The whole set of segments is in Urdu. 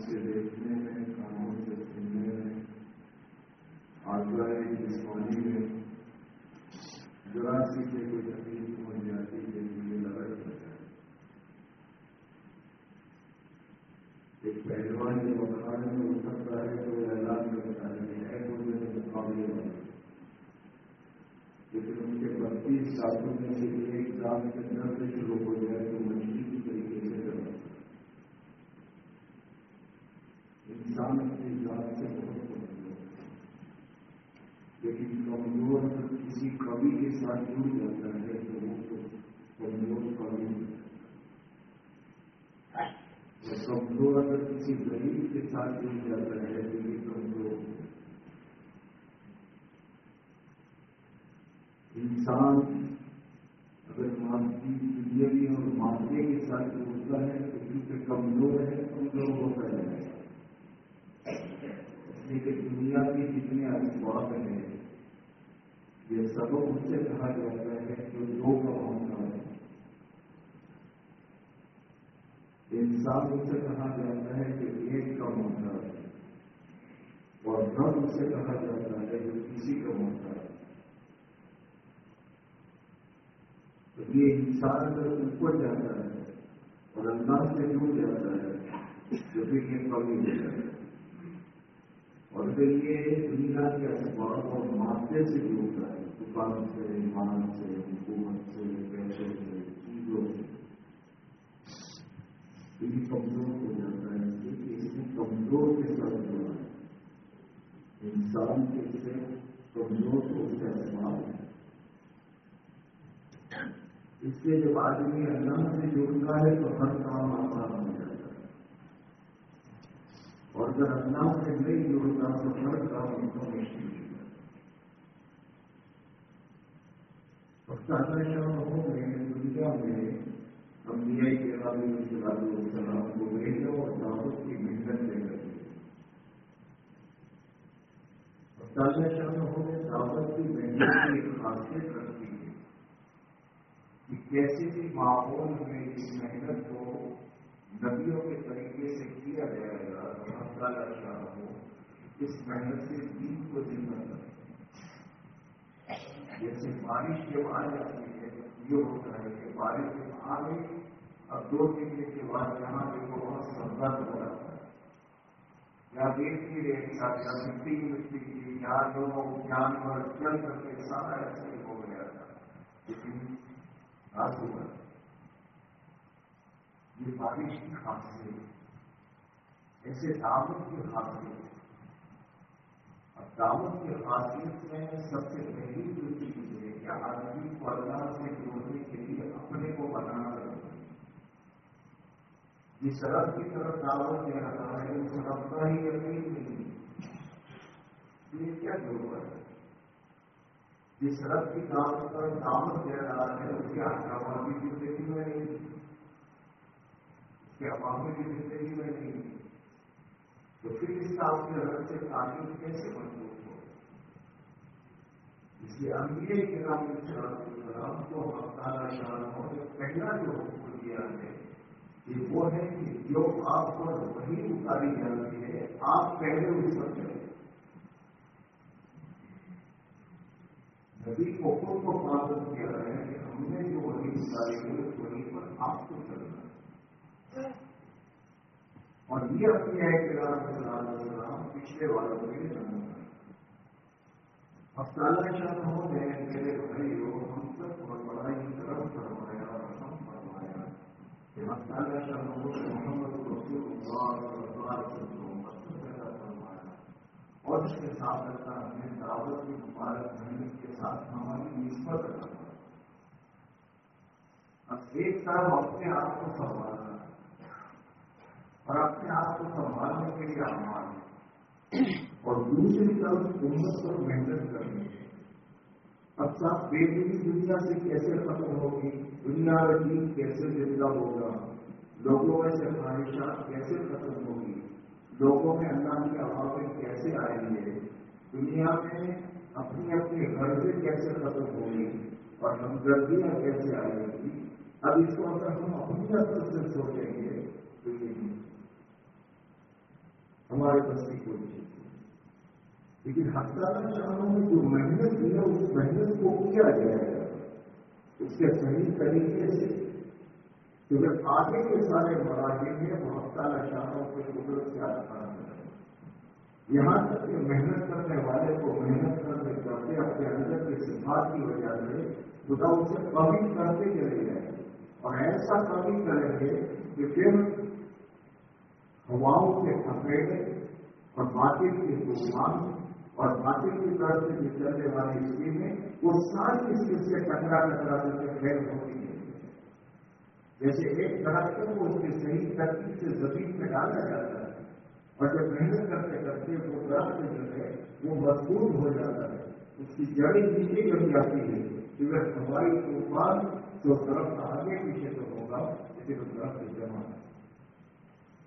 سے دیکھنے میں کانوں سے سننے میں آگاہ جسمانی میں ذرا سی سے کوئی تکلیف پہنچ جاتی ہے یہ لڑائی ہوتا ہے ایک پہلوان جو مکان میں اٹھ سکتا ہے تو اعلان کرتا ہے ہے تو میرے مقابلے والا لیکن ان کے بتیس سالوں میں سے ایک سال کے اندر سے شروع ہو جائے تو مچھلی کی طریقے سے کرنا انسان اپنی ذات سے بہت کمزور لیکن کمزور کسی کبھی کے ساتھ جڑ جاتا ہے تو وہ تو کمزور کبھی کمزور اگر کسی غریب کے ساتھ جڑ جاتا ہے تو یہ کمزور انسان اگر مانسی زندگی اور معاشرے کے ساتھ جڑتا ہے تو کیونکہ کمزور ہے، کمزور ہوتا ہے۔ لیکن دنیا کی جتنے اسباب ہیں یہ سب اس سے کہا جاتا ہے جو دو کا ہوتا ہے انسان اس سے کہا جاتا ہے کہ ایک کا ہوتا ہے اور رب اس سے کہا جاتا ہے جو کسی کا ہوتا ہے تو یہ انسان اگر اوپر جاتا ہے اور اللہ سے جڑ جاتا ہے جو پھر یہ کمی ہو جاتا۔ ہے اور پھر یہ دنیا کے اسباب اور معاشرے سے بھی ہوتا ہے دکان سے مان سے، حکومت سے پیسے سے، چیزوں سے۔ یہ کمزور ہو جاتا ہے کیونکہ اس میں کمزور کے ساتھ جڑا ہے۔ انسان کے سے کمزور تو اس کا اسباب ہے۔ اس سے جب آدمی اللہ سے جڑتا ہے تو ہر کام آسان ہو جاتا ہے اور اگر اللہ سے نہیں جڑتا تو ہر کام ان کو مشکل اور شام ہو گئے دنیا میں ہم دیا کے علاوہ السلام کو بھیجو اور دعوت کی محنت دے کر اور سارا شام ہو گئے دعوت کی محنت کی ایک خاصیت رکھتی ہے کہ کیسے بھی ماحول میں اس محنت کو نبیوں کے طریقے سے کیا جائے گا تعالیٰ شاہ ہو اس محنت سے دین کو زندہ کریں جیسے بارش جب آ جاتی ہے، یہ ہوتا ہے کہ بارش جب آ گئی اب دو تین دن کے بعد جہاں دیکھو بہت سردر ہو جاتا ہے۔ یا دیکھ کی رہے یا مٹی مٹی کی، یا لوگ جانور چل کر کے سارا ایسے ہو گیا تھا۔ لیکن آسو یہ بارش کی خاصیت ایسے دعوت کی خاصیت اب دعوت کی خاصیت میں سب سے پہلی جو چیز ہے کہ آدمی کو اللہ سے جوڑنے کے لیے اپنے کو بنانا چاہیے جس سڑک کی طرف دعوت دے رہا ہے، اس سڑک کا ہی یقین نہیں یہ کیا ضرورت ہے؟ جس سڑک کی طرف دعوت دے رہا ہے، اس کے عوامی زندگی میں نہیں اس کے عوامی زندگی میں نہیں تو پھر اس کا اپنے رب سے تعلیم کیسے مضبوط ہو؟ اس لیے امیر کے نام السلام کو تعالیٰ شان ہو پہلا جو حکم دیا ہے، کہ وہ ہے کہ جو آپ پر وہی اتاری جاتی ہے، آپ پہلے اس پر نبی کو خود کو پابند کیا ہے کہ ہم نے جو وہی اتاری ہے، وہی پر آپ کو چلنا ہے اور یہ اپنی ہے کہ اللہ پچھلے والوں کے لیے نمونہ اب تعالیٰ شاہ ہو میرے بھائی ہو ہم سب اور بڑا ہی طرف فرمایا اور ہم فرمایا کہ ہم تعالیٰ شاہ ہو محمد رسول اللہ پیدا فرمایا۔ اور اس کے ساتھ اللہ ہمیں دعوت کی مبارک محنت کے ساتھ ہماری نسبت رکھا۔ اب ایک طرف اپنے آپ کو سنبھالنا اور اپنے آپ کو سنبھالنے کے لیے آمان اور دوسری طرف امت پر محنت کرنی اب سب بے دلی دنیا سے کیسے ختم ہوگی؟ دنیا کا دین کیسے زندہ ہوگا؟ لوگوں میں سے خواہشات کیسے ختم ہوگی؟ لوگوں میں اللہ کے عوامل کیسے آئیں گے؟ دنیا میں اپنی اپنی غرضیں کیسے ختم ہوگی؟ اور ہمدردیاں کیسے آئیں گی؟ اب اس کو اگر ہم اپنی اثر سے سوچیں گے تو یہ نہیں ہمارے بس کی کوئی نہیں۔ لیکن ہفتہ شاموں میں جو محنت کی ہے اس محنت کو کیا جائے؟ گا اس کے صحیح طریقے سے کیونکہ آگے کے سارے مراحل ہیں وہ ہفتہ شاموں کے قدرت سے آسان یہاں تک کہ محنت کرنے والے کو محنت کرنے کرتے اپنے اندر کے صفات کی وجہ سے خدا اسے کمی کرتے چلے جائیں۔ اور ایسا کمی کریں گے کہ پھر ہواؤں کے پھنسے اور باقی کے طوفان اور باقی کی طرف سے جو چلنے والی اسکیمیں وہ ساری اسکیم سے ٹکرا ٹکرا کر کے فیل ہوتی ہے۔ جیسے ایک درخت کو اس کی صحیح ترتیب سے زمین میں ڈالا جاتا ہے اور جب محنت کرتے کرتے وہ درخت جو ہے وہ مضبوط ہو جاتا ہے۔ اس کی جڑیں نیچے جم جاتی ہے کیونکہ ہماری طوفان جو درخت آگے پیچھے تو ہوگا اسے وہ درخت جمع ہے۔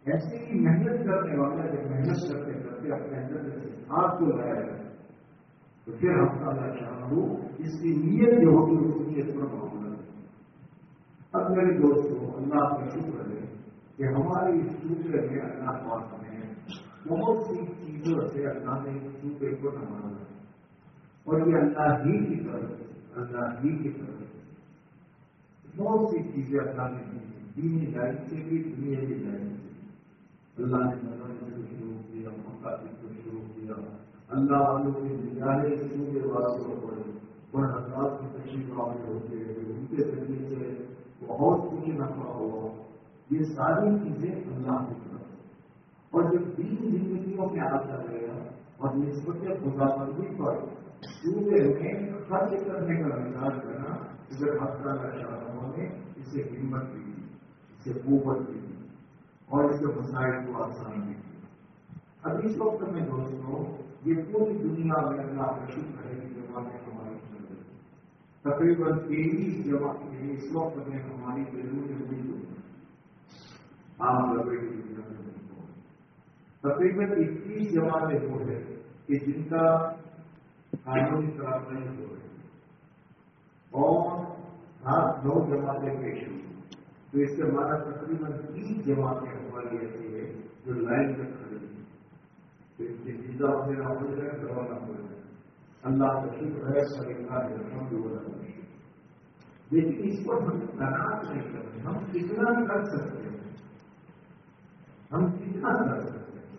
ایسے ہی محنت کرنے والا جب محنت کرتے کرتے اپنے اندر سے ہاتھ کو لائے تو پھر ہم اللہ چاہوں اس کی نیت جو ہوگی اس نیت پر معاملہ اب میرے دوستوں، اللہ کا شکر ہے کہ ہماری اس دوسرے میں اللہ پاک میں بہت سی چیزوں سے اللہ نے دوسرے کو نہ مانا اور یہ اللہ ہی کی طرف، اللہ ہی کی طرف بہت سی چیزیں اللہ نے دی دینی لائن سے بھی، دنیا کی لائن اللہ نے مدد کو شروع کیا مقاصد کو شروع کیا اللہ والوں کے نگاہے صوبے والوں پر اور حضرات کی تشریف والے ہوتے ہیں ان کے ذریعے سے بہت کچھ نفع ہوا یہ ساری چیزیں اللہ کی طرف اور جب دین زندگیوں میں آتا رہے گا اور نسبت خدا بندی پر سورے میں خرچ کرنے کا انداز کرنا اگر ہفتہ شاہوں نے اسے ہمت دی اسے قوت دی اور اس کے مسائل کو آسان بھی اب اس وقت میں دوستوں، یہ پوری دنیا میں اللہ کا شکر ہے کہ جماعتیں ہماری چل رہی تقریباً تیئیس جماعتیں اس وقت میں ہماری ضرورت ہوئی عام لبے تقریباً اکیس جماعتیں وہ ہے کہ جن کا قانونی طرح نہیں ہو رہے اور سات نو جماعتیں پیش ہوئی۔ تو اس کے ہمارا تقریباً تیس جماعتیں ہماری ایسی ہے جو لائن میں کھڑی ہیں تو اس کی ہو جائے دوا نہ ہو جائے اللہ کا شکر ہے سرکار رقم بھی ہو ہے لیکن اس پر ہم تناز نہیں کر رہے، ہم کتنا کر سکتے ہیں؟ ہم کتنا کر سکتے ہیں؟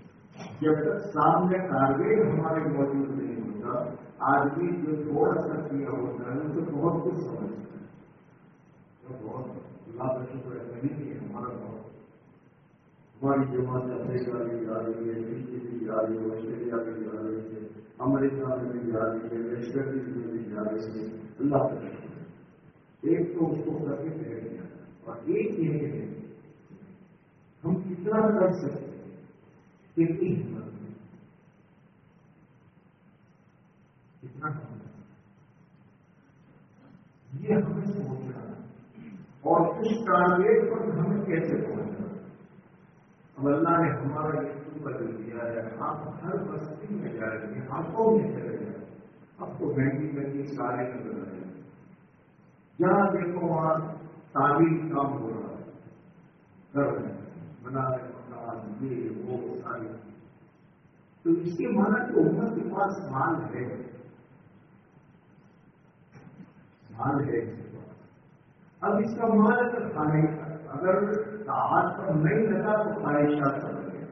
جب تک سامنے ٹارگیٹ ہمارے موجود نہیں ہوتا، آدمی جو تھوڑا سا کیا ہوتا ہے اسے بہت کچھ سمجھتا ہے۔ بہت، اللہ کا شکر ہے، نہیں ہے، ہمارا بہت۔ ہماری جماعت افریقہ بھی جا رہی ہے ترکی بھی جا رہی ہے، آسٹریلیا بھی جا رہی ہے، امریکہ میں بھی جا رہی ہے ویسٹ میں بھی جا رہی ہے۔ اللہ کا ایک تو اس کو کر کے رہ اور ایک یہ ہے، ہم کتنا کر سکتے کتنی ہمت کتنا یہ ہمیں سوچنا اور اس ٹارگیٹ پر ہمیں کیسے پہنچنا اللہ نے ہمارا یہ بدل دیا ہے، آپ ہر بستی میں جائیں گے ہاتھوں میں چلے جائیں اب تو مہنگی مہنگی سارے نظر آئے جہاں دیکھو وہاں تعلیم کام ہو رہا ہے۔ کر رہے ہیں بنا رہے یہ وہ ساری۔ تو اس کے مانا کہ امت کے پاس مال ہے۔ مال ہے۔ اب اس کا مال اگر خواہش اگر ہاتھ پر نہیں لگا تو خواہشات پر لگے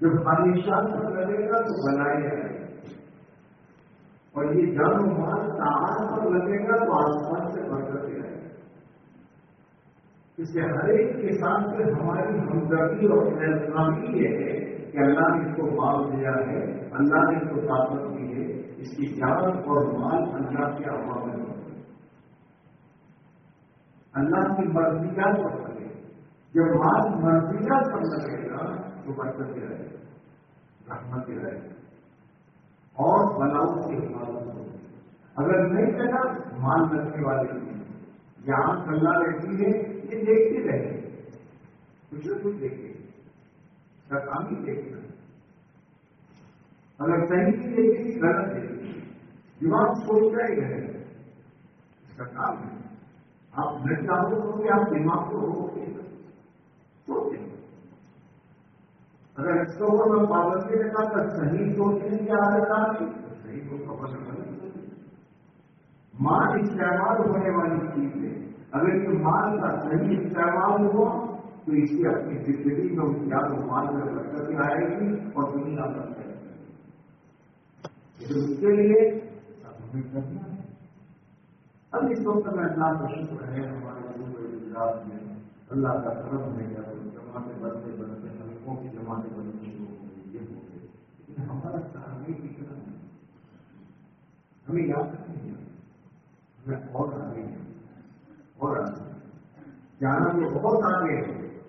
جب خواہشات پر لگے گا تو بنائے جائے گا اور یہ جب مال تعداد پر لگے گا تو آسمان سے برکت جائے اس سے ہر ایک کے ساتھ سے ہماری ہمدردی اور یہ ہے کہ اللہ نے اس کو مال دیا ہے، اللہ نے اس کو طاقت دی ہے۔ اس کی جان اور مال اللہ کے عوام میں اللہ کی مرضی کا سب سکے جب آپ مرضی کا سب سکے گا، تو برکت رہے۔ گا رحمت رہے۔ گی اور بناؤ کی حفاظت ہوگی اگر نہیں کہنا مال رکھنے والے یا آنکھ اللہ رہتی ہے یہ دیکھتے رہے۔ کچھ نہ کچھ دیکھے کا کام ہی دیکھنا اگر صحیح نہیں دیکھے غلط دیکھے دماغ سوچ رہے۔ گئے کا کام ہے۔ آپ بلڈ ڈالتے ہو کہ آپ دماغ کو سوچیں۔ اگر اس کو میں پابندی لگا تو صحیح سوچنے کی عادت آ گئی صحیح کو خبر نہیں مال استعمال ہونے والی چیز ہے۔ اگر یہ مال کا صحیح استعمال ہوا تو اس کی اپنی زندگی میں یا تو مال میں برکت آئے گی اور دنیا برکت گی۔ اس کے لیے ہمیں کرنا ہے۔ اب اس وقت میں اللہ کا شکر ہے، ہمارے وزیر گجرات میں اللہ کا کرم ہے کہ جماعتیں بنتے بنتے حلقوں کی جماعتیں بننی شروع ہو گئی یہ ہو گئی لیکن ہمارا سہارے کی کرم ہے۔ ہمیں یاد رکھیں ہمیں اور آگے ہیں۔ اور آگے جانا میں بہت آگے ہے۔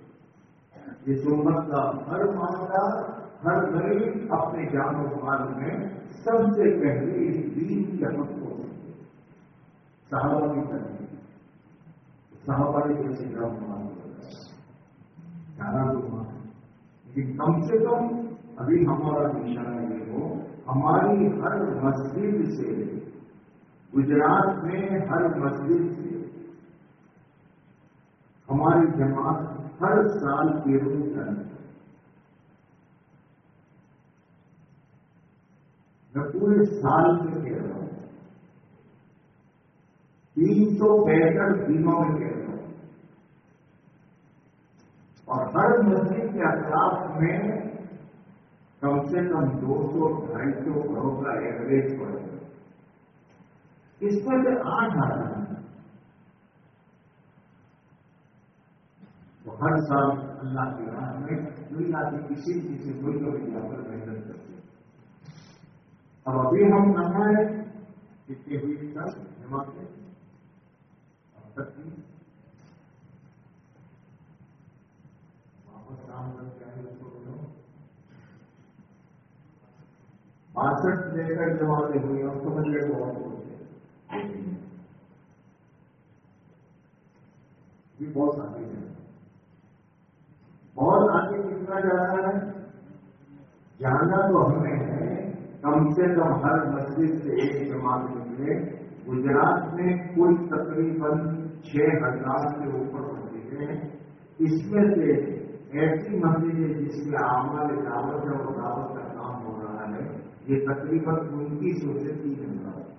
اس عمر کا ہر معاملہ، ہر غریب اپنے جان و مال میں سب سے پہلے اس دین کے حق کو صحابہ کی تربیت صحابہ کی وجہ سے گرم تو لیکن کم سے کم ابھی ہمارا نشانہ یہ ہو، ہماری ہر مسجد سے گجرات میں ہر مسجد سے ہماری جماعت ہر سال کے کرنی میں پورے سال میں کہہ رہا ہوں۔ تین سو پینسٹھ دنوں میں کہتا ہوں۔ اور ہر مسجد کے اطراف میں کم سے کم دو سو ڈھائی سو گھروں کا ایوریج پڑ اس پر سے آٹھ ہے، تو ہر سال اللہ کی راہ میں دنیا کی کسی کسی کوئی بھی یہاں پر محنت کرتے اب ابھی ہم نہ ہے کتنے ہوئی سب جمع کریں باسٹھ لے کر جوابیں ہوئی ہوئے اور سمجھ گئے وہ یہ بہت آگے ہے بہت آگے کتنا جانا ہے جاننا تو ہمیں ہے، کم سے کم ہر مسجد سے ایک جماعت کے لیے، گجرات میں کوئی تقریباً چھ ہزار کے اوپر مسجدیں ہیں۔ اس میں سے ایسی مسجدیں جس کے آمد دعوت اور دعوت کا کام ہو رہا ہے۔ یہ تقریباً انتیس سو سے تین ہزار۔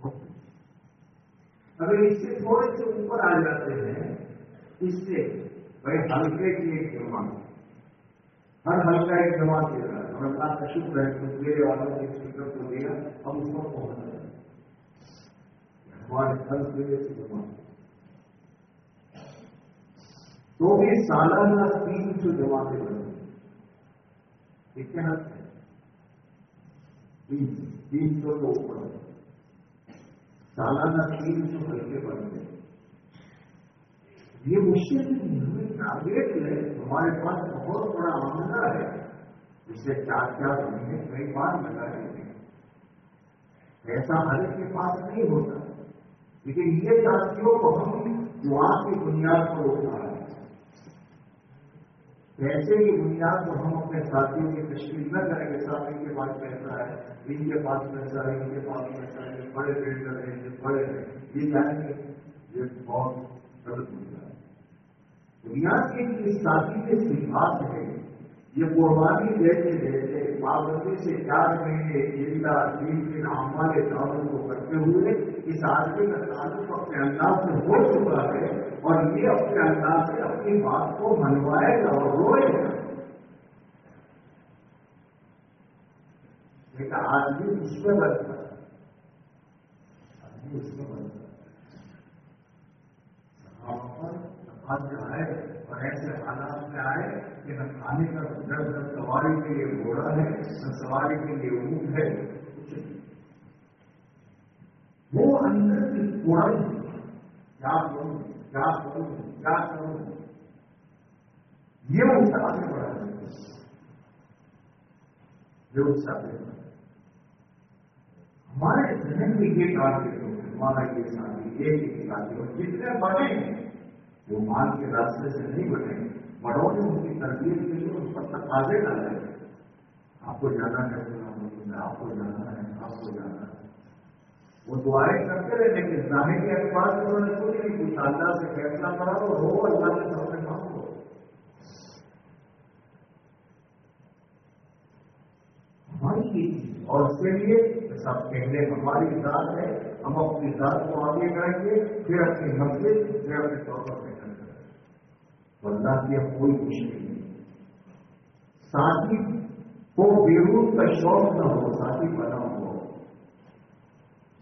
بہت اگر اس سے تھوڑے سے اوپر آ جاتے ہیں، اس سے بھائی ہلکے کی ایک مانگ ہر حلقہ ایک جماعت کیا رہا ہے اور اللہ کا شکر ہے کہ میرے والوں نے فکر کو دیا، ہم اس پر پہنچ رہے ہیں ہمارے ہر میرے سے جماعت۔ تو بھی سالانہ تین جو جماعتیں بنی یہ کیا حق ہے تین تین سو کے اوپر۔ سالانہ تین سو حلقے بن گئے یہ مشکل نہیں ہمیں ٹارگیٹ ہے ہمارے پاس بہت بڑا آمدہ ہے۔ جسے چار چار مہینے کئی بار لگا رہے ہیں۔ ایسا ہر کے پاس نہیں ہوتا۔ لیکن یہ ساتھیوں کو ہم جوان کی بنیاد پر اٹھا رہے ہیں۔ ایسے ہی بنیاد کو ہم اپنے ساتھیوں کی تشکیل نہ کریں گے ساتھ ان کے پاس پیسہ ہے، ان کے پاس پیسہ ہے، ان کے پاس پیسہ ہے، بڑے بلڈر ہیں یہ بڑے ہیں۔ یہ جائیں گے۔ یہ بہت غلط دنیا کے لیے ساتھی کے سفاس ہے یہ قربانی دیتے دیتے پابندی سے چار مہینے زندہ دین کے نامہ کے تعاون کو کرتے ہوئے اس آدمی کا تعلق اپنے انداز سے ہو چکا ہے اور یہ اپنے انداز سے اپنی بات کو منوائے گا اور روئے گا۔ آدمی اس میں لگتا کہ نہ کھانے کا گھر نہ سواری کے لیے گھوڑا ہے، نہ سواری کے لیے اونٹ ہے وہ اندر کی کوڑائی کیا کروں کیا کروں کیا کروں یہ ان کا آگے بڑھا ہے۔ یہ اس کا ہمارے ذہن میں یہ ٹارگیٹ ہو ہمارا یہ ساتھی یہ ساتھی اور جتنے بنے وہ مان کے راستے سے نہیں بڑھیں۔ گے بڑوں نے ان کی تربیت کے لیے ان پر تقاضے ڈالے۔ آپ کو جانا ہے آپ کو جانا ہے، آپ کو جانا ہے۔ وہ دعائیں کرتے رہے لیکن ظاہر کے اخبار سے انہوں نے کچھ نہیں کچھ اللہ سے فیصلہ کرا تو ہو اللہ کے سامنے کام ہو ہماری یہ چیز، اور اس کے لیے سب پہلے ہماری ذات ہے، ہم اپنی ذات کو آگے کریں گے، پھر اپنی مسجد پھر اپنے طور پر بیٹھیں گے اللہ کی کوئی مشکل نہیں۔ ساتھی کو بیرون کا شوق نہ ہو، ساتھی بنا ہو۔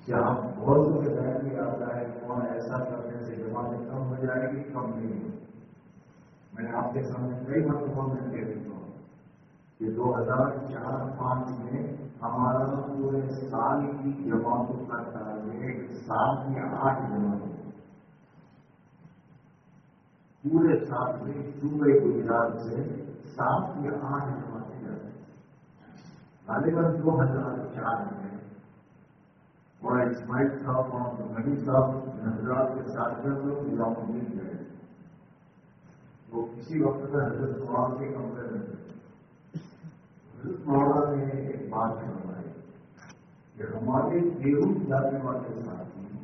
جہاں بہت سے ذہن آتا ہے کون ایسا کرنے سے جماعتیں کم ہو جائے گی؟ کم نہیں۔ ہو میں نے آپ کے سامنے کئی مرتبہ میں کہہ دیتا ہوں کہ دو ہزار چار پانچ میں ہمارا پورے سال کی جماعتوں کا ٹارگیٹ سال میں آٹھ جماعتیں پورے سال میں صوبے گجرات سے سات یا آٹھ جماعتیں جاتے ہیں غالباً دو ہزار چار میں اور اسماعیل صاحب اور نبی صاحب حضرات کے ساتھ میں لوگ نظام مل گئے۔ وہ کسی وقت میں حضرت قرآن کے کمرے میں حضرت مولانا نے ایک بات فرمائی کہ ہمارے بیرون جانے والے ساتھی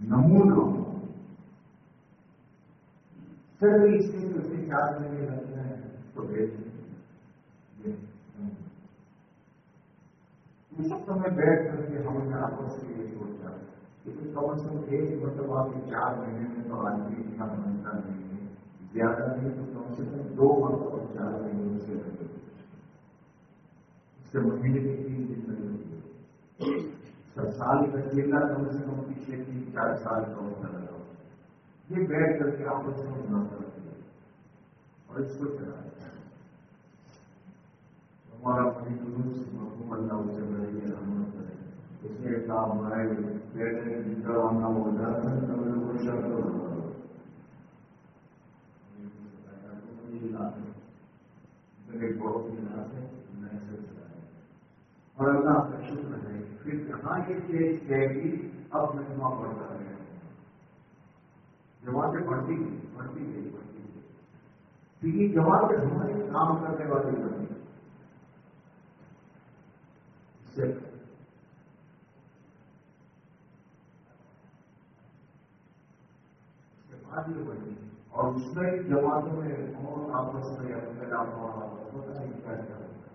نمونہ سر اس کے اسے چار مہینے لگتے ہیں تو بھیج اس سمے بیٹھ کر کے ہم نے آپس کے لیے سوچا لیکن کم از کم ایک مرتبہ کے چار مہینے میں تو آدمی اتنا بنتا نہیں ہے زیادہ نہیں تو کم سے کم دو مرتبہ چار مہینے سے لگے اس سے مہینے کی تین دن لگے سر سال کا چیلا کم سے کم پچھلے تین چار سال کا ہوتا لگا یہ بیٹھ کر کے آپس میں بنا کر اور اس کو چلا ہمارا اپنی محکوم اللہ اسے بڑے گی رحمت کرے اس نے کام آئے بیٹھے نکل آنا ہو جاتا ہے تو میں کوئی شرط بہت اور اللہ کا شکر ہے پھر جہاں یہ چیز ہے کہ اب مہما بڑھتا ہے جماعتیں بڑھتی گئی بڑھتی گئی بڑھتی گئی پھر جماعتیں ہمارے کام کرنے والی بنی سے بعد یہ بنی اور اس میں جماعتوں میں اور آپس میں اختلاف ہوا ہوتا ہے کیا کیا ہوتا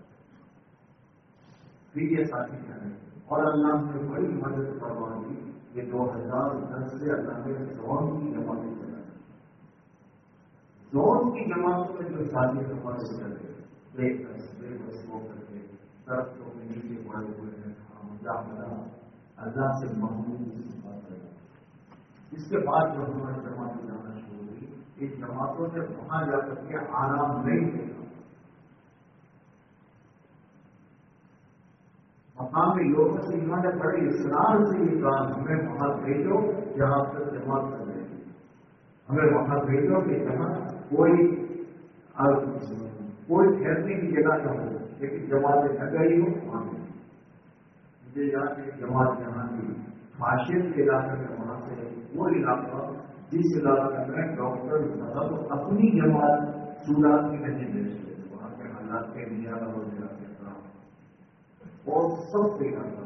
پھر یہ ساتھی کریں اور اللہ نے بڑی مدد کروا دی کہ دو ہزار دس سے اللہ نے زون کی جماعتیں چلائی زون کی جماعتوں میں جو ساتھی ہمارے چلے بے بے بس کر کے درختوں کے نیچے پڑے ہوئے ہیں اللہ سے محبوب اس کے بعد جو ہماری جماعتیں جانا شروع ہوئی، اس جماعتوں نے وہاں جا کر کے آرام نہیں ہاں، دیکھا مقام لوگوں سے انہوں نے بڑے اسرار سے یہ کہا ہمیں وہاں بھیجو جہاں تک جماعت کر رہے ہیں ہمیں وہاں بھیجو کہ جہاں کوئی کوئی ٹھہرنے کی جگہ نہ ہو، لیکن جماعتیں نہ گئی ہو، وہاں مجھے یاد ہے جماعت یہاں کی معاشیت کے علاقے میں وہاں سے وہ علاقہ جس علاقے میں ڈاکٹر مطلب اپنی جماعت سورات کی نہیں دے وہاں کے حالات کے لیے ہو جاتے اور سب سے علاقہ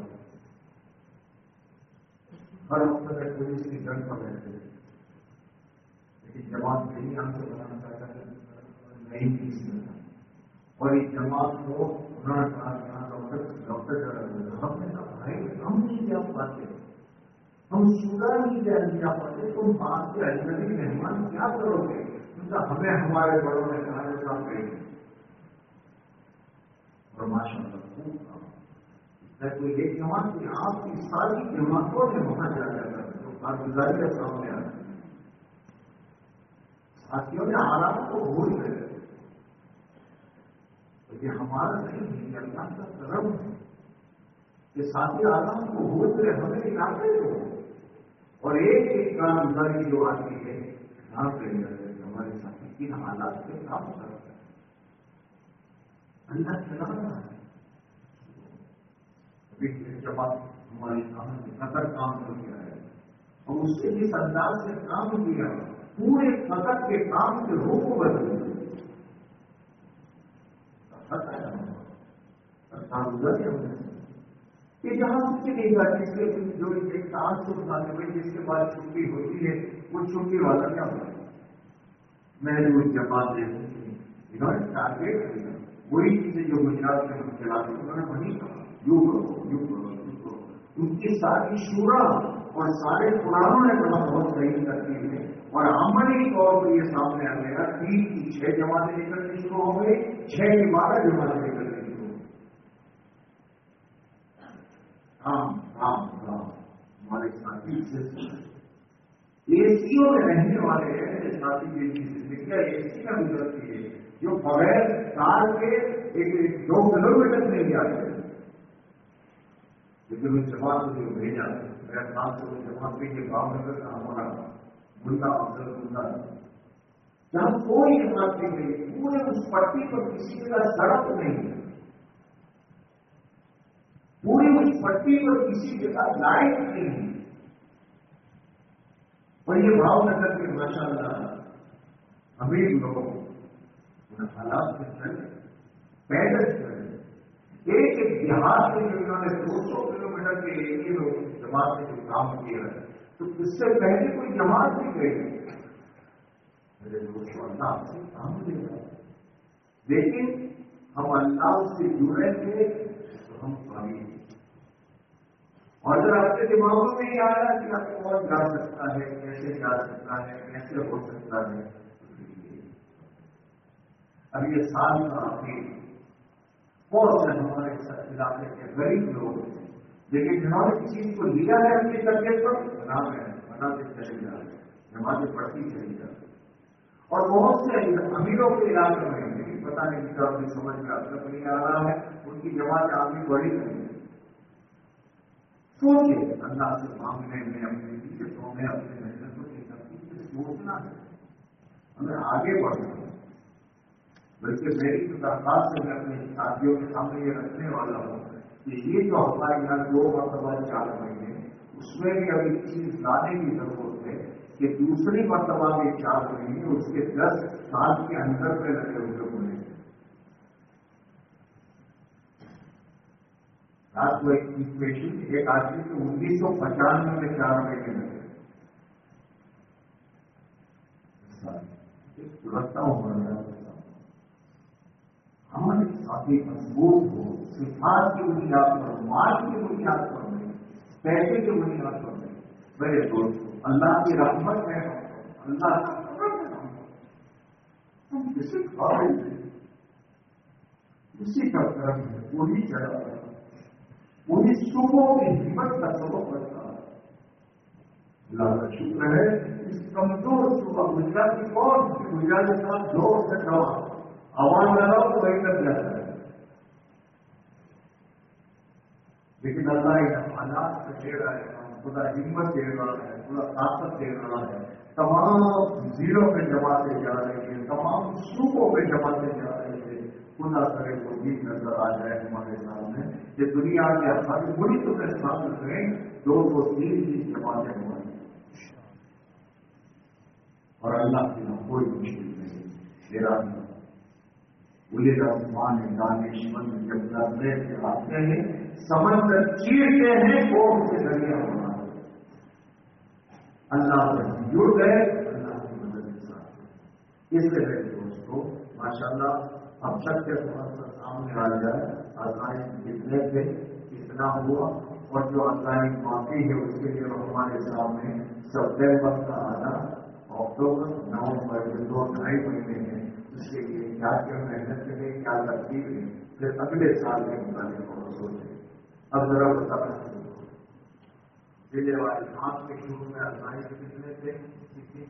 ہر وقت میں پولیس کی جنگ پر رہتے لیکن جماعت نہیں یہاں سے بنانا چاہتا ہے، نہیں چیز ملتا اور اس جماعت کو انہوں نے کہا ڈاکٹر ڈاکٹر ہم نے کہا، بھائی، ہم نہیں جا پاتے۔ ہم سوڈا نہیں جان جا پاتے۔ تم بات کے اجنبی مہمان کیا کرو گے؟ ہمیں ہمارے بڑوں نے کہا جو کام کریں اور ماشاء اللہ خوب کام کوئی ایک جماعت کی آپ کی ساری جماعتوں نے وہاں جا جاتا ہے جو کارگزاری کا سامنے آتا ساتھیوں نے آرام کو بھول گئے۔ یہ ہمارا نہیں ہے یہ اللہ کا کرم ہے۔ کہ ساتھی آرام کو بھول گئے، ہمیں علاقے کو اور ایک ایک کارگزاری جو آتی ہے، یہاں پہ ہمارے ساتھی کن حالات پہ کام کرتا ہے۔ اللہ چلا رہا ہے۔ جماعت ہماری کہانی قطر کام کر کے آئے اور اس سے جس انداز سے کام کیا پورے قطر کے کام کے روح کو بدل کہ جہاں چھٹی نہیں جاتی اس لیے جو ایک سانس کو بتانے میں جس کے بعد چھٹی ہوتی ہے، وہ چھٹی والا کیا ہوتا ہے؟ میں نے اس جماعت دے نے ٹارگیٹ کیا وہی چیزیں جو گجرات میں ہم چلاتے انہوں نے وہی کہا یو کرو یو کرو یو کرو۔ ان کی ساری شورا اور سارے پرانوں نے بڑا بہت صحیح کرتی ہے۔ اور عملی طور پر یہ سامنے آ گیا۔ تین کی چھ جماعتیں نکلنی شروع ہو گئی چھ کی بارہ جماعتیں نکلنی شروع ہو کام ہاں، ہاں، ہاں۔ ہمارے ساتھی سے اے سیوں میں رہنے والے ہیں ساتھی جن کی زندگی اے سی میں گزرتی ہے؟ جو بغیر سال کے ایک دو کلو میٹر نہیں جاتے لیکن اس جماعت کو جو بھیجا میرا خاص طور جماعت پہ یہ بھاؤ نگر کا ہمارا ملتا افضل ملتا جہاں کوئی جماعت نہیں گئی پورے اس پٹی پر کسی کا سڑک نہیں ہے۔ پوری اس پٹی پر کسی کے ساتھ لائٹ نہیں ہے۔ اور یہ بھاؤ نگر کے ماشاء اللہ امیر لوگ حالات میں چلے پیدل چلے۔ ایک ایک جو انہوں نے دو سو کلو میٹر کے ایریے میں جماعت نے جو کام کیا ہے تو اس سے پہلے کوئی جماعت نہیں گئی۔ میرے دوستوں اللہ سے کام لے گا لیکن ہم اللہ سے جڑے تھے تو ہم کبھی اور اگر آپ کے دماغوں میں یہ آ رہا کہ آپ کون جا سکتا ہے، کیسے جا سکتا ہے، کیسے ہو سکتا ہے اب یہ سال کا آخر بہت سے ہمارے علاقے کے غریب لوگ لیکن جنہوں نے کسی کو لیا ہے اپنی طبیعت پر، بنا میں بناتے چلے جا رہے نمازیں پڑھتی چلی جا رہی اور بہت سے امیروں کے علاقے میں، لیکن پتا نہیں کہ اپنی سمجھ میں اب تک نہیں آ رہا ہے، ان کی جماعت آگے بڑی نہیں ہے سوچے اللہ سے مانگنے میں اپنے پیچھے میں اپنے محنتوں کی سوچنا ہے۔ ہمیں آگے بڑھنا ہے۔ بلکہ میری تو درخواست سے میں اپنے ساتھیوں کے سامنے یہ رکھنے والا ہوں کہ یہ جو ہمارے یہاں دو مرتبہ چال رہے ہیں اس میں بھی ابھی چیز لانے کی ضرورت ہے کہ دوسری مرتبہ میں چال رہی ہے اس کے دس سال کے اندر میں لگے ہوئے ہونے رات کو ایک انفارمیشن ایک آدمی کو انیس سو پچانوے میں چار مہینے لگے سرکتا ہوں۔ ہمارے ساتھی مضبوط ہو، صفات کی بنیاد پر مال کی بنیاد پر نہیں پیسے کی بنیاد پر نہیں میرے دوست اللہ کی رحمت ہے اللہ ہم کسی کسی کا کرم ہے، وہی چڑھا رہا ہے۔ وہی صبح کی ہمت کا سبب بنتا ہے۔ اللہ کا شکر ہے، اس کمزور صبح گجرات کی کون گجرات کے ساتھ زور سے کھڑا۔ آواز لگاؤ تو وہی جاتا ہے لیکن اللہ ان حالات سے دے رہا ہے خدا ہمت دے رہا ہے خدا طاقت دے رہا ہے تمام زیرو پہ جماتے جا رہے ہیں تمام صوبوں پہ جماتے جا رہے ہیں خدا کرے وہ بھی نظر آ جائے ہمارے سامنے یہ دنیا کے ہر بڑی تو میں سامنے کریں دو سو تین کی جماعتیں ہماری اور اللہ کی نہ کوئی مشکل نہیں میرا بولے رحمان دانش مند جب لڑنے سے آتے ہیں سمندر چیرتے ہیں کوٹ سے دریا ہونا اللہ سے جڑ گئے، اللہ کی مدد کے ساتھ۔ اس لیے دوستوں ماشاء اللہ اب تک کے سمجھ سامنے آ جائے آسانی کتنے تھے کتنا ہوا۔ اور جو آسانی معافی ہے، اس کے لیے ہمارے سامنے سپٹمبر کا آنا، اکتوبر، نومبر کے دو ڈھائی مہینے ہیں۔ اس کے لیے کیا کیا محنت کریں کیا ترتیب ہے پھر اگلے سال کے متعلق کو سوچیں اب ذرا بتانا شروع پہلے والے ہاتھ کے شروع میں آسانی کتنے تھے کتنی